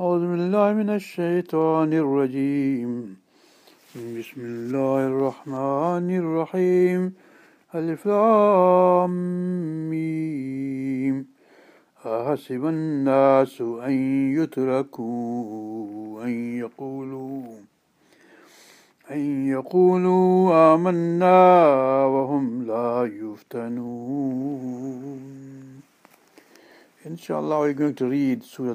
أعوذ بالله من الشيطان الرجيم. بسم الله الرحمن الرحيم. ألف لام ميم. أحسب الناس أن يتركوا أن يقولوا أن يقولوا آمنا وهم لا يفتنون. Inshallah we're going to read Surah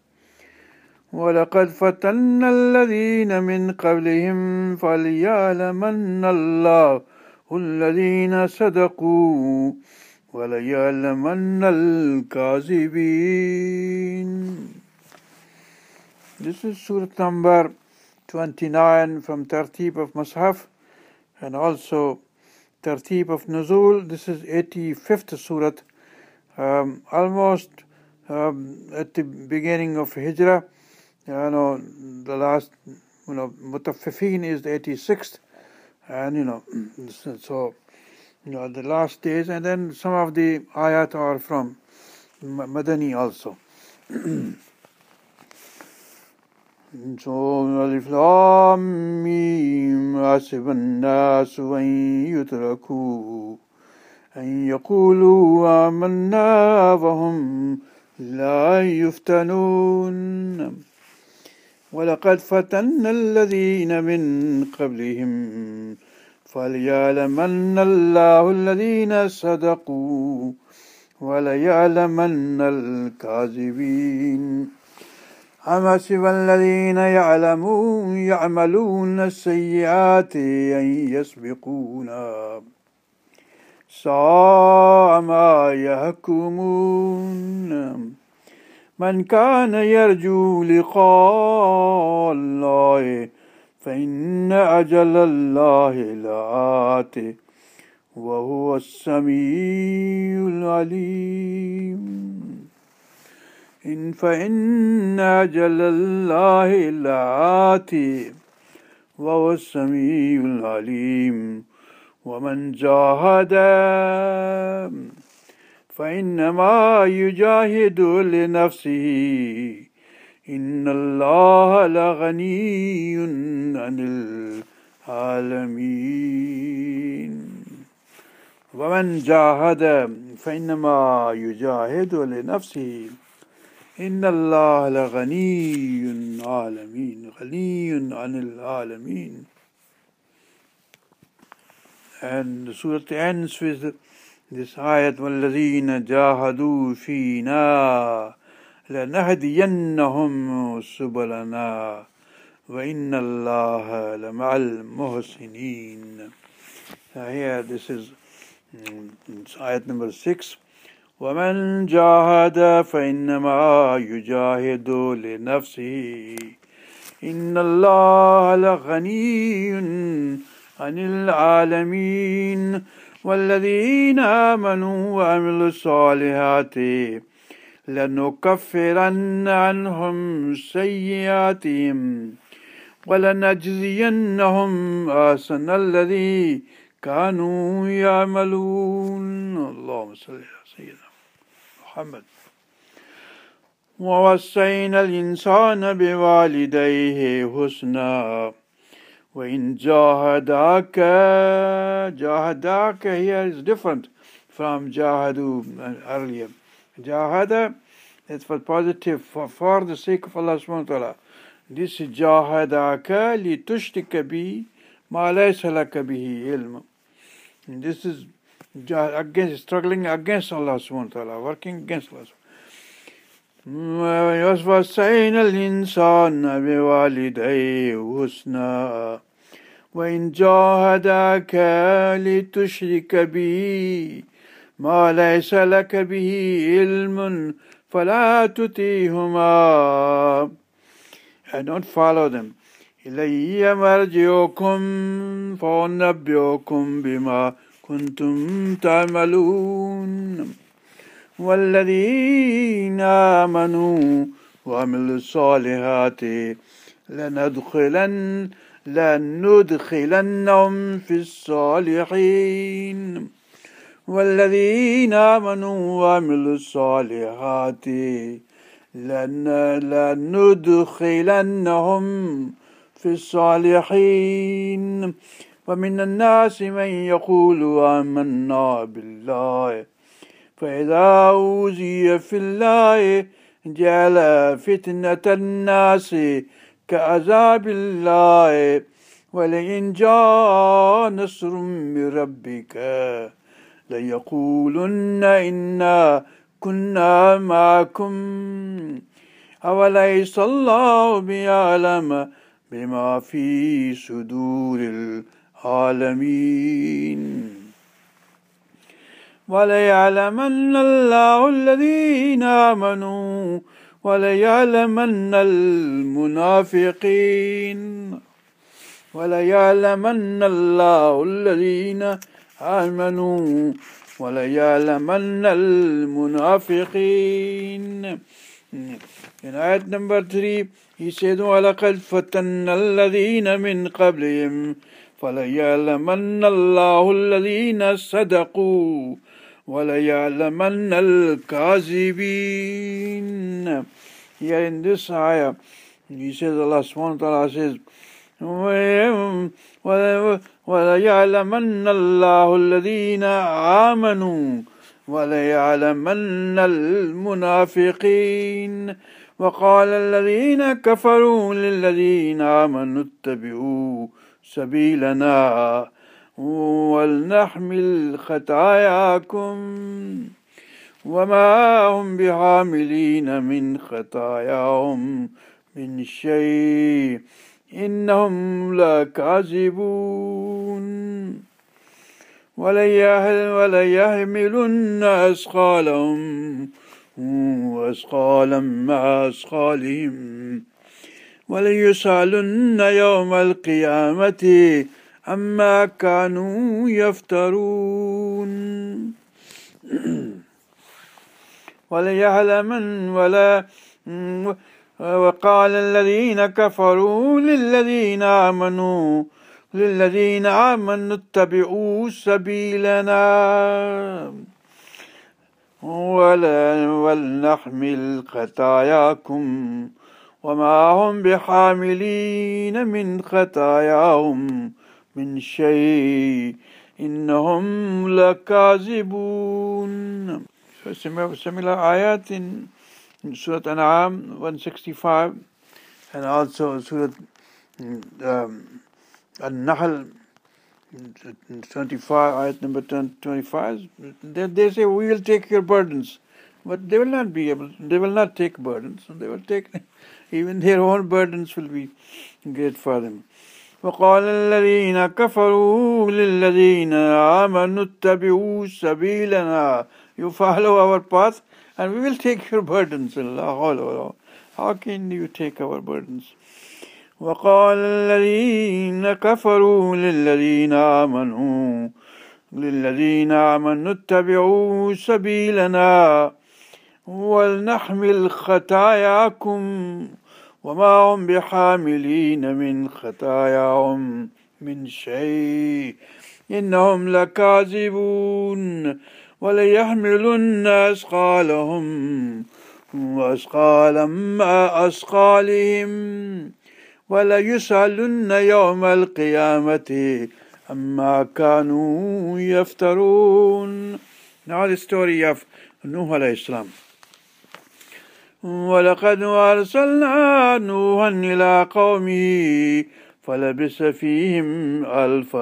ولقد فتنا الذين من قبلهم فليعلمن الله الذين صدقوا وليعلمن الكاذبين This is Surah number 29 from Tartib of Mashaf and also Tartib of Nuzul. This is 85th Surah, um, almost um, at the beginning of Hijrah. You know, the last, you know, Mutaffifin is the 86th, and you know, so, you know, the last days, and then some of the ayat are from Madani also. so, Alif Lam Mim, حسب الناس أن يتركوا أن يقولوا آمنا وهم لا يفتنون ولقد فتنا الذين من قبلهم فليعلمن الله الذين صدقوا وليعلمن الكاذبين. أم حسب الذين يعلمون يعملون السيئات أن يسبقونا؟ ساء ما يحكمون. من كان يرجو لقاء الله فإن أجل الله لآت وهو السميع العليم. إن فإن أجل الله لآت وهو السميع العليم. ومن جاهد فإنما يجاهد لنفسه. إن الله لغني عن العالمين. ومن جاهد فإنما يجاهد لنفسه. إن الله لغني عالمين غني عن العالمين. And the surah ends with this ayat وَالَّذِينَ جَاهَدُوا فِينَا لَنَهْدِيَنَّهُمْ سُبُلَنَا وَإِنَّ اللَّهَ لَمَعَ الْمُحْسِنِينَ. Here this is ayat number 6 ومن جاهد فإنما يجاهد لنفسه. إن الله لغني عن العالمين. والذين آمنوا وعملوا الصالحات لنكفرن عنهم سيئاتهم ولنجزينهم أحسن الذي كانوا يعملون. اللهم صل على سيدنا محمد. ووصينا الإنسان بوالديه حسنا. وإن جاهداك جاهداك here is different from jahadu earlier jahada is for positive for, for the sake of Allah subhanahu wa ta'ala this is jahadaka litushrika bi ma laysa laka bihi ilm this is against struggling against Allah subhanahu wa ta'ala working against Allah ووصينا الإنسان بوالديه حسنا. وإن جاهداك لتشرك بي ما ليس لك به علم فلا تطيهما and don't follow them. إلي مرجعكم فأنبئكم بما كنتم تعملون. والذين آمنوا وعملوا الصالحات لندخلن لندخلنهم في الصالحين. والذين آمنوا وعملوا الصالحات لندخلنهم في الصالحين. ومن الناس من يقول آمنا بالله فإذا أوذي في الله جعل فتنة الناس كعذاب الله. ولئن جاء نصر من ربك ليقولن إنا كنا معكم. أوليس الله بيعلم بما في صدور العالمين؟ وليعلمن الله الذين آمنوا وليعلمن المنافقين. وليعلمن الله الذين آمنوا وليعلمن المنافقين. In ayat number 3, he said, وَلَقَدْ فَتَنَّ الَّذِينَ مِنْ قَبْلِهِمْ فَلَيَعْلَمَنَّ اللَّهُ الَّذِينَ صَدَقُوا وَلَيَعْلَمَنَّ الْكَاذِبِينَ. Here in this ayah, he says, Allah subhanahu wa ta'ala says, وَلَيَعْلَمَنَّ اللَّهُ الَّذِينَ آمَنُوا وليعلمن المنافقين وقال الذين كفروا للذين آمنوا اتبعوا سبيلنا ولنحمل خطاياكم وما هم بحاملين من خطاياهم من شيء. إنهم لكاذبون وليحملن أثقالهم وأثقالا مع أثقالهم. وليسألن يوم القيامة عما كانوا يفترون. وليعلمن ولا وقال الذين كفروا للذين آمنوا للذين آمنوا اتبعوا سبيلنا. ولنحمل خطاياكم وما هم بحاملين من خطاياهم من شيء إنهم لكاذبون similar ayat in Surah An'am 165 and also Surah um, An-Nahl 25, ayat number 25, they, they say, we will take your burdens. But they will not be able, they will not take burdens. They will take, even their own burdens will be great for them. وقال الذين كفروا للذين آمنوا اتبعوا سبيلنا You follow our path and we will take your burdens. How can you take our burdens? وقال الذين كفروا للذين آمنوا للذين آمنوا اتبعوا سبيلنا ولنحمل خطاياكم وما هم بحاملين من خطاياهم من شيء. إنهم لكاذبون وليحملن أثقالهم وأثقالا مع أثقالهم. وليسألن يوم القيامة أما كانوا يفترون. Now the story of Nuh alayhi salam. ولقد أرسلنا نوحا إلى قومه فلبس فيهم ألف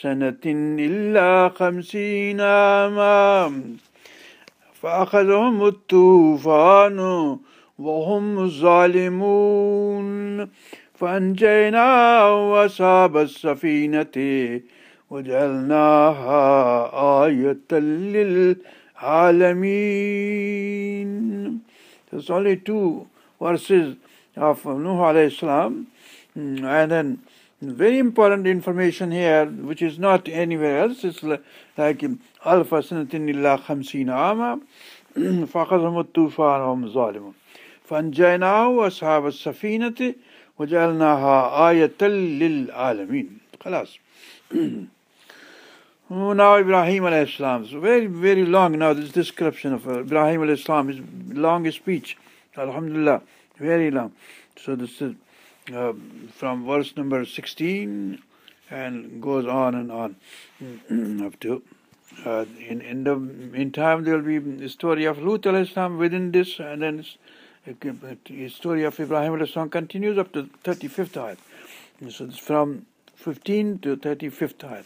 سنة إلا خمسين عاما. فأخذهم الطوفان وهم ظالمون فأنجيناه وأصحاب السفينة وجعلناها آية للعالمين. There's only two verses of Nuh alayhi salam. Mm, and then very important information here, which is not anywhere else. It's like Alpha Sanatin illa khamsina ama فأخذهم الطوفان وهم ظالمون فأنجيناه وأصحاب السفينة وجعلناها آية للعالمين خلاص now Ibrahim salam. So very, very long now this description of Ibrahim alayhi salam is long speech. Alhamdulillah, very long. So this is uh, from verse number 16 and goes on and on up to uh, in in the meantime there will be story of Lut al-Islam within this and then the story of Ibrahim al-Islam continues up to 35th ayat. So it's from 15 to 35th ayat.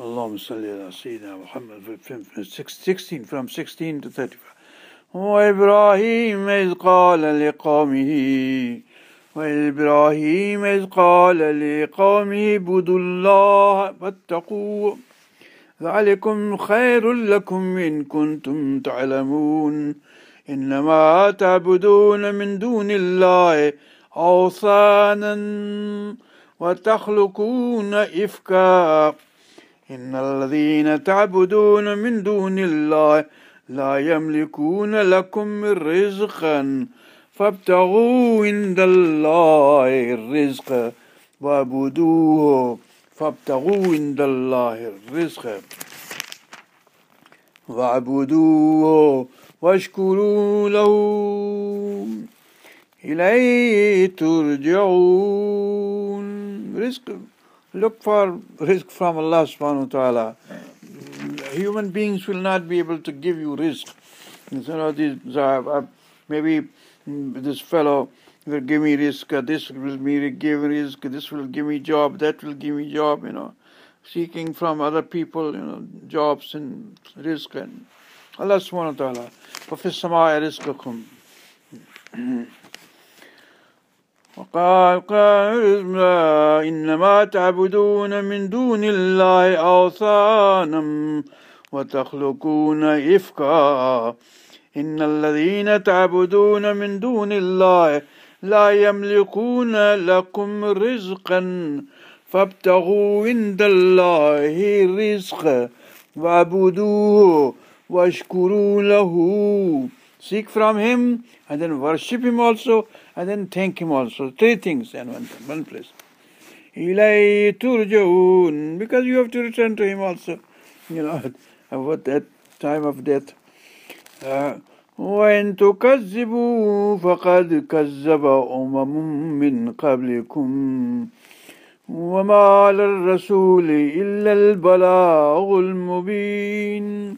اللهم صل على سيدنا محمد 16 from 16 to 35 وإبراهيم إذ قال لقومه وإبراهيم إذ قال لقومه اعبدوا الله فاتقوه ذلكم خير لكم إن كنتم تعلمون إنما تعبدون من دون الله أوثانا وتخلقون إفكا. إن الذين تعبدون من دون الله لا يملكون لكم رزقا. فابتغوا عند الله الرزق واعبدوه. فابتغوا عند الله الرزق واعبدوه واشكروا له. إليه ترجعون. رزق look for risk from Allah subhanahu wa ta'ala human beings will not be able to give you risk so these uh, maybe this fellow will give me risk, uh, this will me give risk, this will give me job, that will give me job, you know, seeking from other people, you know, jobs and risk and Allah subhanahu wa ta'ala. وفي السماء رزقكم قال إنما تعبدون من دون الله أوثانا وتخلقون إفكا. إن الذين تعبدون من دون الله لا يملكون لكم رزقا فابتغوا عند الله رزق واعبدوه واشكروا له. Seek from him and then worship him also. and then thank him also three things in one, one place إليه ترجعون because you have to return to him also you know about that time of death وإن تكذبوا فقد كذب أمم من قبلكم وما على الرسول إلا البلاغ المبين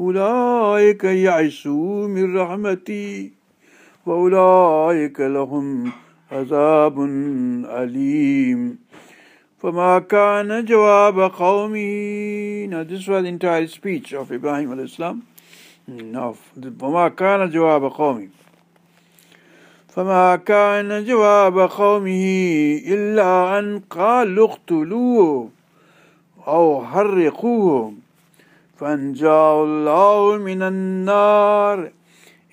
أولئك يعسوا من رحمتي وأولئك لهم عذاب أليم. فما كان جواب قومه Now this was the entire speech of Ibrahim al-Islam وما كان جواب قومي. فما كان جواب قومه إلا أن قالوا اقتلوه أو حرقوه. فأنجاه الله من النار.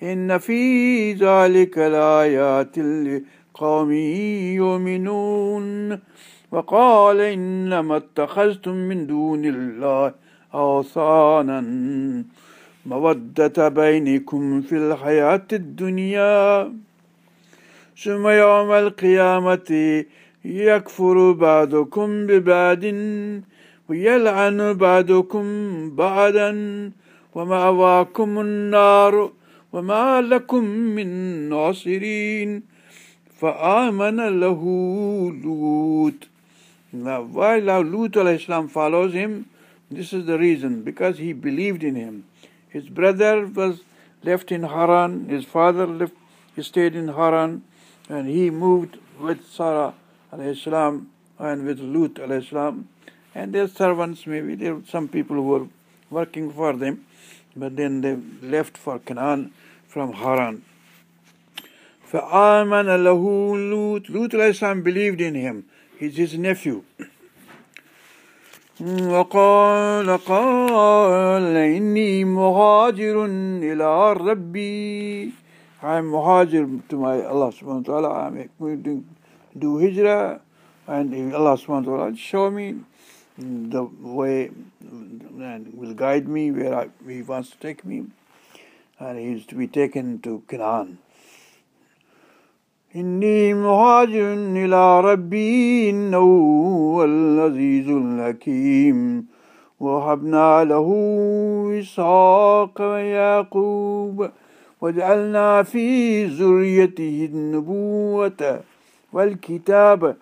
إن في ذلك لآيات لقوم يؤمنون. وقال إنما اتخذتم من دون الله أوثانا مودة بينكم في الحياة الدنيا. ثم يوم القيامة يكفر بعضكم ببعض. ويلعن بعضكم بعضا ومأواكم النار وما لكم من ناصرين فآمن له لوط Now, why Lut al-Islam follows him? This is the reason, because he believed in him. His brother was left in Haran, his father left, he stayed in Haran, and he moved with Sarah al-Islam and with Lut al-Islam. And their servants, maybe there were some people who were working for them, but then they left for Canaan from Haran. فآمن له لوط Lut al-Islam believed in him. He's his nephew. وقال قال إني مهاجر إلى ربي I'm muhajir to my Allah subhanahu wa ta'ala. I'm going to do hijrah and Allah subhanahu wa ta'ala show me the way and will guide me where I, He wants to take me. And He is to be taken to Canaan. إني مهاجر إلى ربي إنه هو العزيز الحكيم وهبنا له إسحاق ويعقوب وجعلنا في ذريته النبوة والكتاب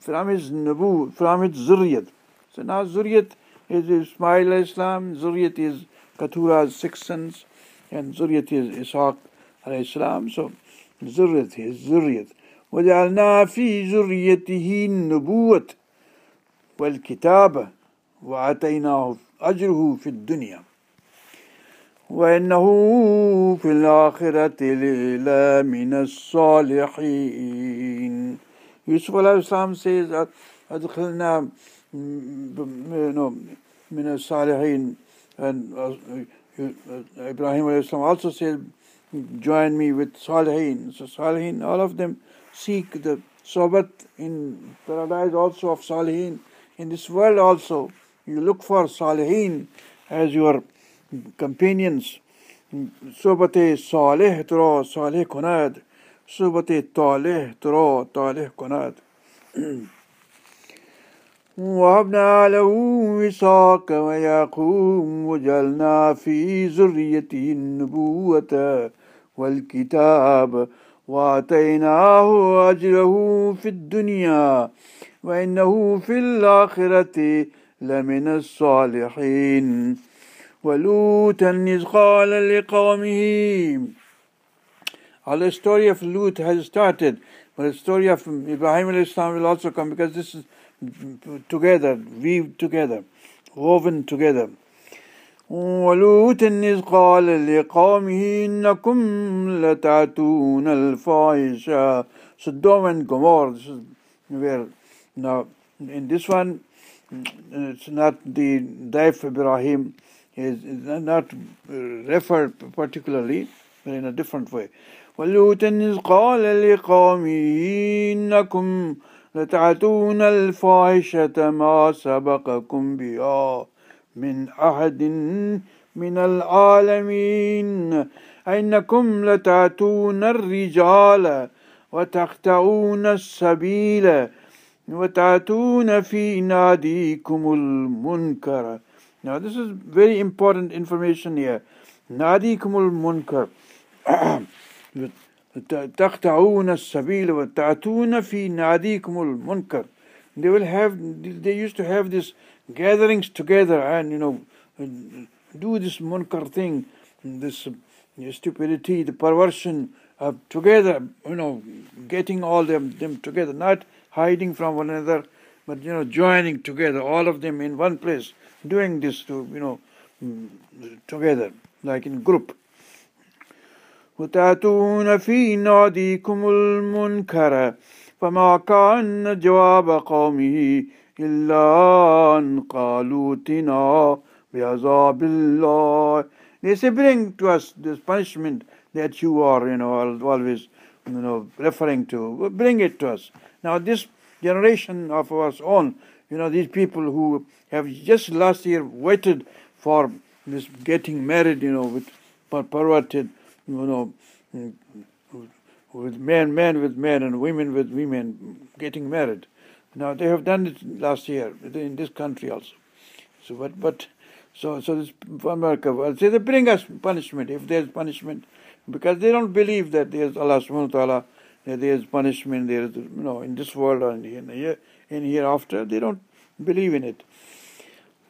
from his nubu, from his zuriyat. So now zuriyat is Ismail Islam, zuriyat is Katura's six sons, and zuriyat is Ishaq Islam. So ذريته الذرية وجعلنا في ذريته النبوة والكتابة وآتيناه أجره في الدنيا وإنه في الآخرة لمن الصالحين عليه السلام says أدخلنا من الصالحين and Ibrahim عليه السلام also says join me with Salihin. So Salihin, all of them seek the Sobat in paradise also of Salihin. In this world also, you look for Salihin as your companions. Sobate Salih tro Salih kunad. Sobate Talih tro Talih kunad. وهبنا له إسحاق ويعقوب وجعلنا في ذريته النبوة والكتاب وآتيناه أجره في الدنيا وإنه في الآخرة لمن الصالحين. ولوطا إذ قال لقومه All the story of Lut has started, but the story of Ibrahim al-Islam will also come because this is together, weaved together, woven together. ولوط إذ قال لقومه إنكم لتأتون الفاحشة Sodom and Gomorrah, this is where, now, in this one, it's not the Daif Ibrahim, is not referred particularly, but in a different way. ولوط إذ قال لقومه إنكم لتأتون الفاحشة ما سبقكم بها من أحد من العالمين. أنكم لتأتون الرجال وتخطئون السبيل وتأتون في ناديكم المنكر. Now this is very important information here. ناديكم المنكر. تقطعون السبيل وتأتون في ناديكم المنكر They will have, they used to have this gatherings together and, you know, do this munkar thing, this stupidity, the perversion of together, you know, getting all them, them together, not hiding from one another, but, you know, joining together, all of them in one place, doing this to, you know, together, like in group. وتأتون في ناديكم المنكر فما كان جواب قومه إلا أن قالوا تنا بعذاب الله They say, bring to us this punishment that you are, you know, always, you know, referring to. Bring it to us. Now, this generation of our own, you know, these people who have just last year waited for this getting married, you know, with perverted, you know, with men, men with men, and women with women getting married. Now they have done it last year in this country also. So, but but so so this America will say they bring us punishment if there's punishment because they don't believe that there's Allah subhanahu wa ta'ala that there's punishment there is you know in this world or in here in hereafter they don't believe in it.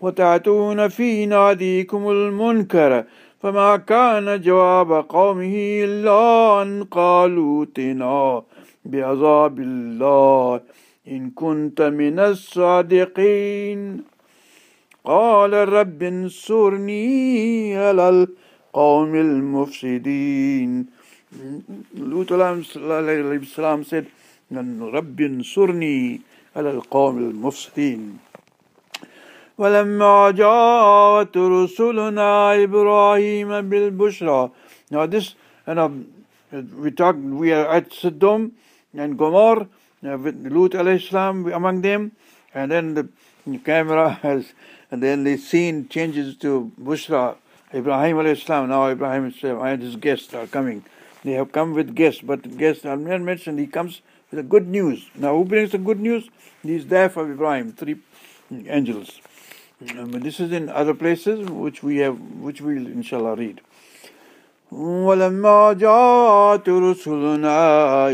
وتأتون في ناديكم المنكر فما كان جواب قومه إلا أن قالوا ائتنا بعذاب الله إن كنت من الصادقين. قال رب انصرني على القوم المفسدين. لوط عليه السلام said رب انصرني على القوم المفسدين. ولما جاءت رسلنا إبراهيم بالبشرى Now this, you know, we talk, we are at Sodom and Gomorrah, with Lut alayhi salam among them, and then the camera has, and then the scene changes to Bushra, Ibrahim alayhi salam. Now Ibrahim and his guests are coming. They have come with guests, but guests are not mentioned. He comes with the good news. Now who brings the good news? He's there for Ibrahim, three angels. Um, this is in other places which we have, which we'll inshallah read. ولما جاءت رسلنا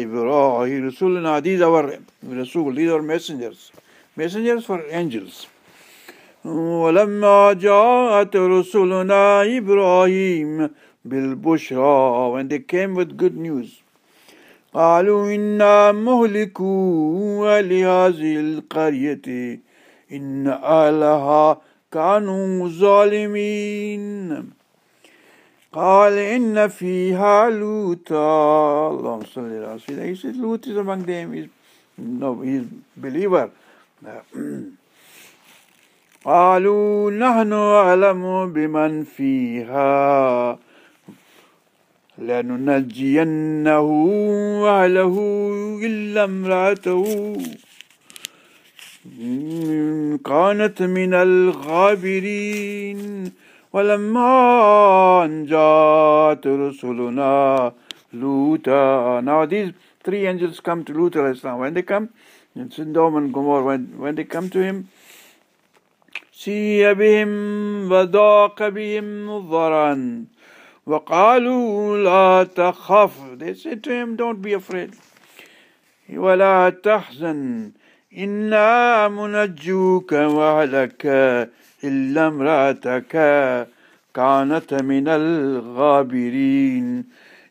إبراهيم رسلنا these are our Rasul, these are messengers messengers for angels ولما جاءت رسلنا إبراهيم بالبشرى when they came with good news قالوا إنا مهلكوا لهذه القرية إن أهلها كانوا ظالمين. قال إن فيها لوطا. اللهم صل على سيدنا. He said Lut is among them. He's, no he's believer. قالوا نحن أعلم بمن فيها. لننجينه وأهله إلا امرأته. كانت من الغابرين ولما أن جاءت رسلنا لوطا Now these three angels come to Lut al-Islam. When they come, in Sodom and Gomorrah, when, when they come to him, سي بهم وضاق بهم ضرا وقالوا لا تخف They said to him, don't be afraid. ولا تحزن إنا منجوك وأهلك إلا امرأتك كانت من الغابرين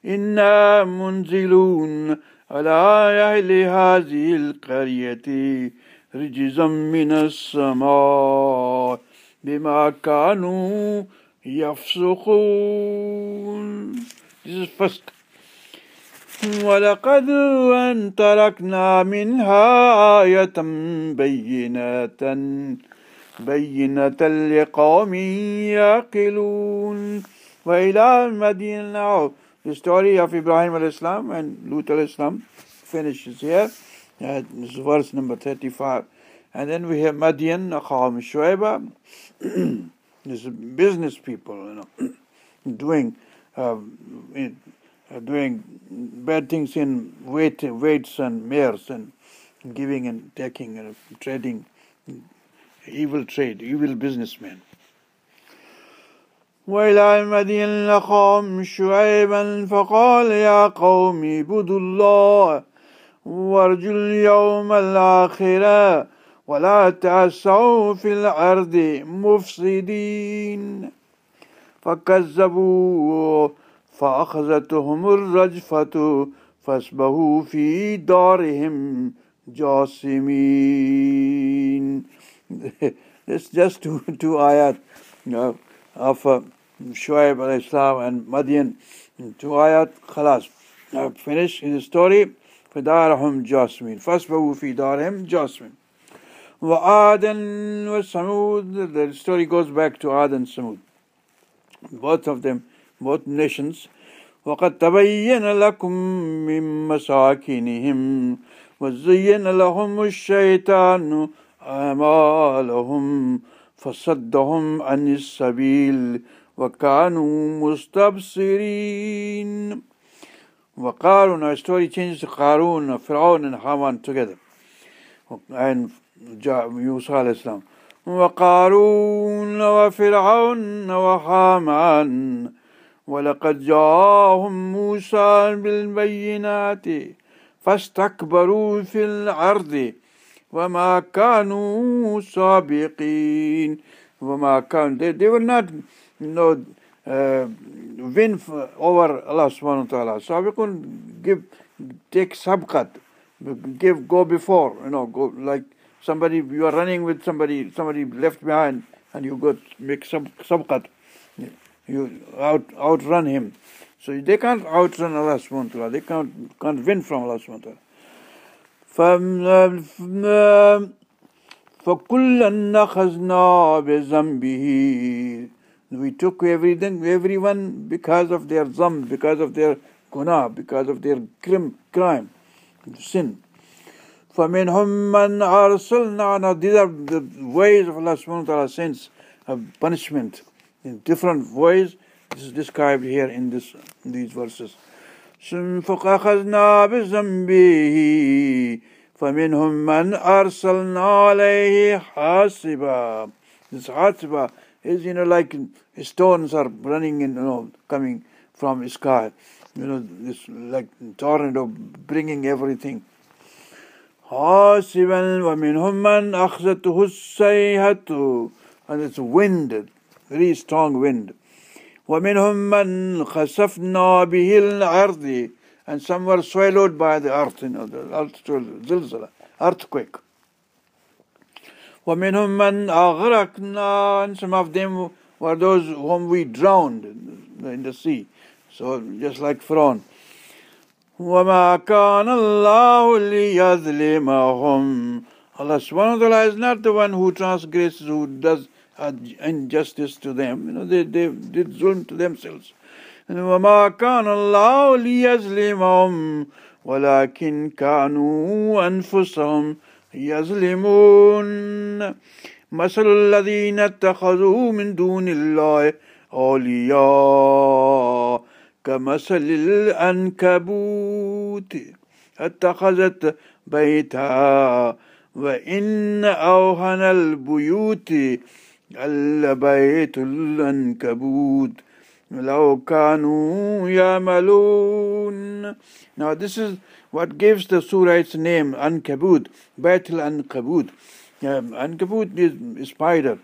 إنا منزلون على أهل هذه القرية رجزا من السماء بما كانوا يفسقون. This is first ولقد أن تركنا منها آية بينة بينة لقوم يعقلون وإلى مدينة now the story of Ibrahim al-Islam and Lut al-Islam finishes here uh, this is verse number 35 and then we have Madian Qawm Shuaiba this is business people you know doing uh, uh, doing bad things in weight, weights and mares and giving and taking and trading, evil trade, evil businessmen. وإلى مدين لقوم شعيبا فقال يا قوم اعبدوا الله وارجوا اليوم الآخرة ولا تعسوا في الأرض مفسدين فكذبوا فأخذتهم الرجفة فاسبهوا في دارهم جاسمين It's just two, two ayat of uh, Shuaib al-Islam and Madian. Two ayat, khalas. Now finish his story. فدارهم جاسمين فاصبحوا في دارهم جاسمين وعادا وثمود the story goes back to Ad and Samud both of them both nations وقد تبين لكم من مساكنهم وزين لهم الشيطان أعمالهم فصدهم عن السبيل وكانوا مستبصرين. وقارون our story changes to Qarun, Fir'aun and Haman together. And Musa alayhi salam وقارون وفرعون وحامان ولقد جاءهم موسى بالبينات فاستكبروا في الأرض وما كانوا سابقين وما كانوا they, they were not you know, uh, win over Allah subhanahu wa ta'ala سابقون give take sabqat give go before you know go like somebody you are running with somebody somebody left behind and you go make some sabqat you out outrun him. So they can't outrun Allah subhanahu wa ta'ala. They can't, can't win from Allah subhanahu wa ta'ala. فَكُلًّا نَخَزْنَا بِذَنْبِهِ We took everything, everyone because of their zam, because of their guna, because of their crime, crime sin. فَمِنْهُمْ مَنْ أَرْسَلْنَا Now these are the ways of Allah subhanahu wa ta'ala sends of punishment in different ways. This is described here in this in these verses. فأخذنا بذنبه فمنهم من أرسلنا عليه حاسبا This hasiba is, you know, like stones are running in, you know, coming from the sky. You know, this like tornado bringing everything. حاسبا ومنهم من أخذته السيحة and it's wind very strong wind. وَمِنْهُمْ مَنْ خَسَفْنَا بِهِ الْأَرْضِ And some were swallowed by the earth, you know, the earth, earthquake. وَمِنْهُمْ مَنْ أَغْرَقْنَا And some of them were those whom we drowned in the sea. So just like Pharaoh. وَمَا كَانَ اللَّهُ لِيَظْلِمَهُمْ Allah subhanahu wa ta'ala is not the one who transgresses, who does injustice to them. You know, they, they did zulm to themselves. وما كان الله ليظلمهم ولكن كانوا أنفسهم يظلمون مثل الذين اتخذوا من دون الله أولياء كمثل الأنكبوت اتخذت بيتا وإن أوهن البيوت البيت العنكبوت لو كانوا يعملون Now this is what gives the surah its name, Ankabut, Bait al-Ankabut. Um, Ankabut is spider.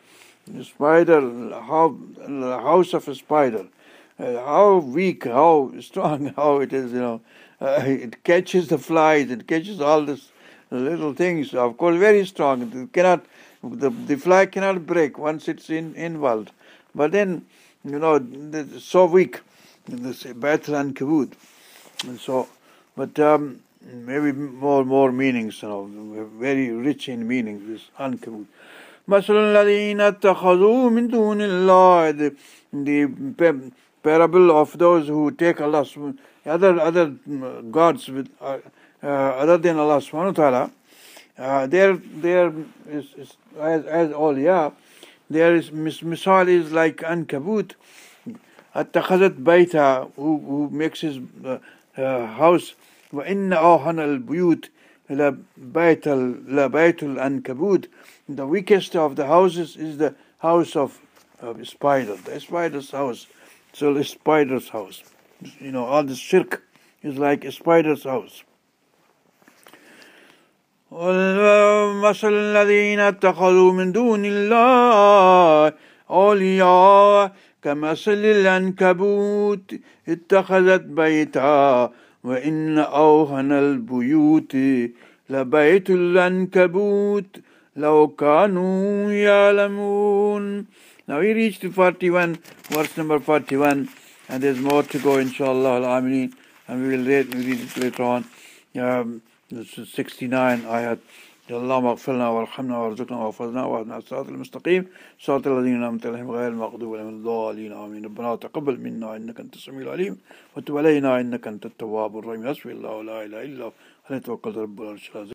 Spider, how, house of a spider. Uh, how weak, how strong, how it is, you know. Uh, it catches the flies, it catches all these little things. Of course, very strong. It cannot the, the fly cannot break once it's in, involved. But then, you know, it's so weak, this Baitul and Kabud. And so, but um, maybe more more meanings, you know, very rich in meanings, this Ankabut. مثل الذين اتخذوا من دون الله the, parable of those who take Allah other other gods with uh, uh, other than Allah subhanahu wa ta'ala uh, there there is, is as, as all yeah there is misal is like ankabut اتخذت بيتا who, who makes his uh, uh, house وإن أوهن البيوت لبيت لبيت العنكبوت the weakest of the houses is the house of, of spider the spider's house so the spider's house you know all this shirk is like a spider's house ومثل الذين اتخذوا من دون الله أولياء كمثل العنكبوت اتخذت بيتا وإن أوهن البيوت لبيت العنكبوت لو كانوا يعلمون Now we reached to 41, verse number 41, and there's more to go, inshallah al-aminin, and we will read, read it later on. Um, 69 ayat. اللهم اغفر لنا وارحمنا وارزقنا واحفظنا واهدنا الصراط المستقيم صراط الذين انعمت عليهم غير المغضوب عليهم الضالين امين ربنا تقبل منا انك انت السميع العليم وتب علينا انك انت التواب الرحيم حسبي الله لا اله الا هو عليه توكلت رب العرش العظيم